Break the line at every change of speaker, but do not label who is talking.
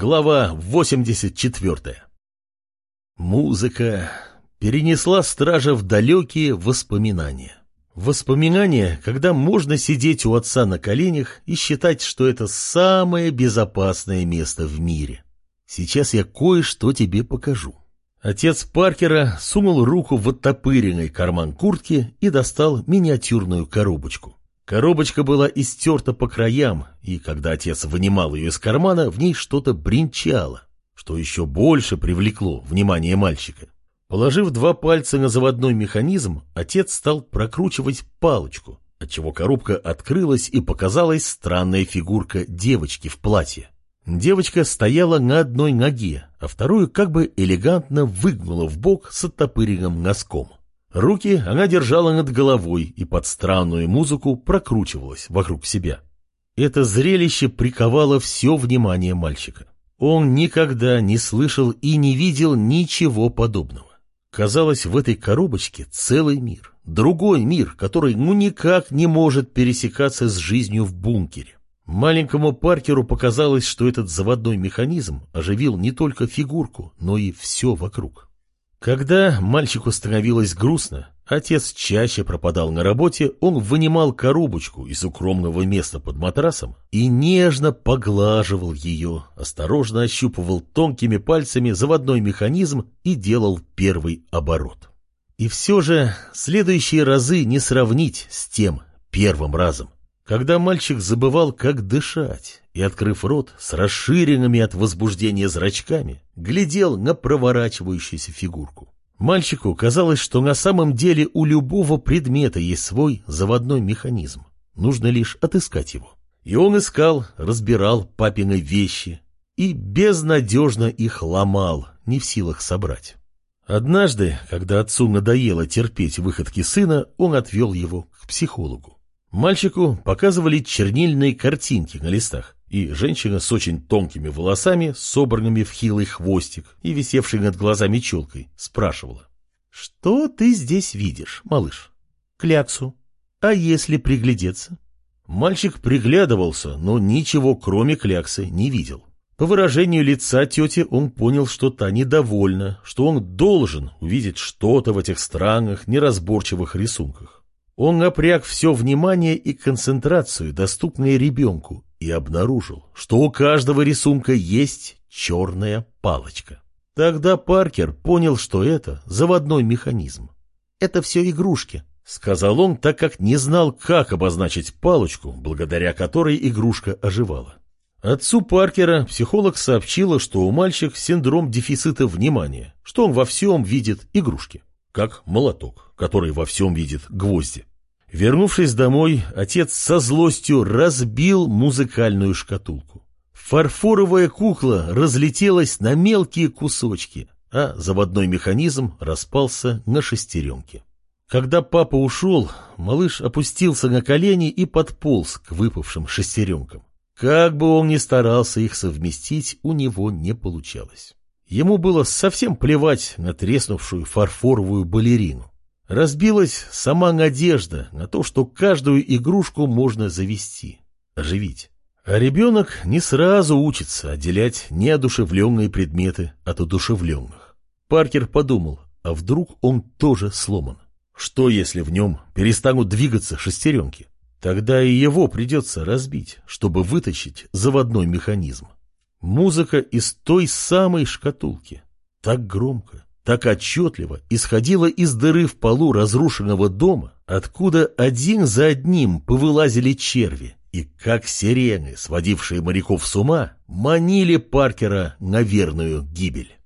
Глава 84 Музыка перенесла стража в далекие воспоминания. Воспоминания, когда можно сидеть у отца на коленях и считать, что это самое безопасное место в мире. Сейчас я кое-что тебе покажу. Отец Паркера сунул руку в оттопыренный карман куртки и достал миниатюрную коробочку. Коробочка была истерта по краям, и когда отец вынимал ее из кармана, в ней что-то бренчало, что еще больше привлекло внимание мальчика. Положив два пальца на заводной механизм, отец стал прокручивать палочку, отчего коробка открылась и показалась странная фигурка девочки в платье. Девочка стояла на одной ноге, а вторую как бы элегантно выгнула в бок с оттопыренным носком. Руки она держала над головой и под странную музыку прокручивалась вокруг себя. Это зрелище приковало все внимание мальчика. Он никогда не слышал и не видел ничего подобного. Казалось, в этой коробочке целый мир, другой мир, который ну никак не может пересекаться с жизнью в бункере. Маленькому Паркеру показалось, что этот заводной механизм оживил не только фигурку, но и все вокруг. Когда мальчику становилось грустно, отец чаще пропадал на работе, он вынимал коробочку из укромного места под матрасом и нежно поглаживал ее, осторожно ощупывал тонкими пальцами заводной механизм и делал первый оборот. И все же следующие разы не сравнить с тем первым разом когда мальчик забывал, как дышать, и, открыв рот с расширенными от возбуждения зрачками, глядел на проворачивающуюся фигурку. Мальчику казалось, что на самом деле у любого предмета есть свой заводной механизм. Нужно лишь отыскать его. И он искал, разбирал папины вещи и безнадежно их ломал, не в силах собрать. Однажды, когда отцу надоело терпеть выходки сына, он отвел его к психологу. Мальчику показывали чернильные картинки на листах, и женщина с очень тонкими волосами, собранными в хилый хвостик и висевшей над глазами челкой, спрашивала. «Что ты здесь видишь, малыш?» «Кляксу. А если приглядеться?» Мальчик приглядывался, но ничего кроме кляксы не видел. По выражению лица тети он понял, что та недовольна, что он должен увидеть что-то в этих странных, неразборчивых рисунках. Он напряг все внимание и концентрацию, доступные ребенку, и обнаружил, что у каждого рисунка есть черная палочка. Тогда Паркер понял, что это заводной механизм. «Это все игрушки», — сказал он, так как не знал, как обозначить палочку, благодаря которой игрушка оживала. Отцу Паркера психолог сообщила, что у мальчика синдром дефицита внимания, что он во всем видит игрушки, как молоток, который во всем видит гвозди. Вернувшись домой, отец со злостью разбил музыкальную шкатулку. Фарфоровая кукла разлетелась на мелкие кусочки, а заводной механизм распался на шестеренки. Когда папа ушел, малыш опустился на колени и подполз к выпавшим шестеренкам. Как бы он ни старался их совместить, у него не получалось. Ему было совсем плевать на треснувшую фарфоровую балерину. Разбилась сама надежда на то, что каждую игрушку можно завести, оживить. А ребенок не сразу учится отделять неодушевленные предметы от одушевленных. Паркер подумал, а вдруг он тоже сломан? Что, если в нем перестанут двигаться шестеренки? Тогда и его придется разбить, чтобы вытащить заводной механизм. Музыка из той самой шкатулки. Так громко, так отчетливо исходила из дыры в полу разрушенного дома, откуда один за одним повылазили черви, и как сирены, сводившие моряков с ума, манили Паркера на верную гибель.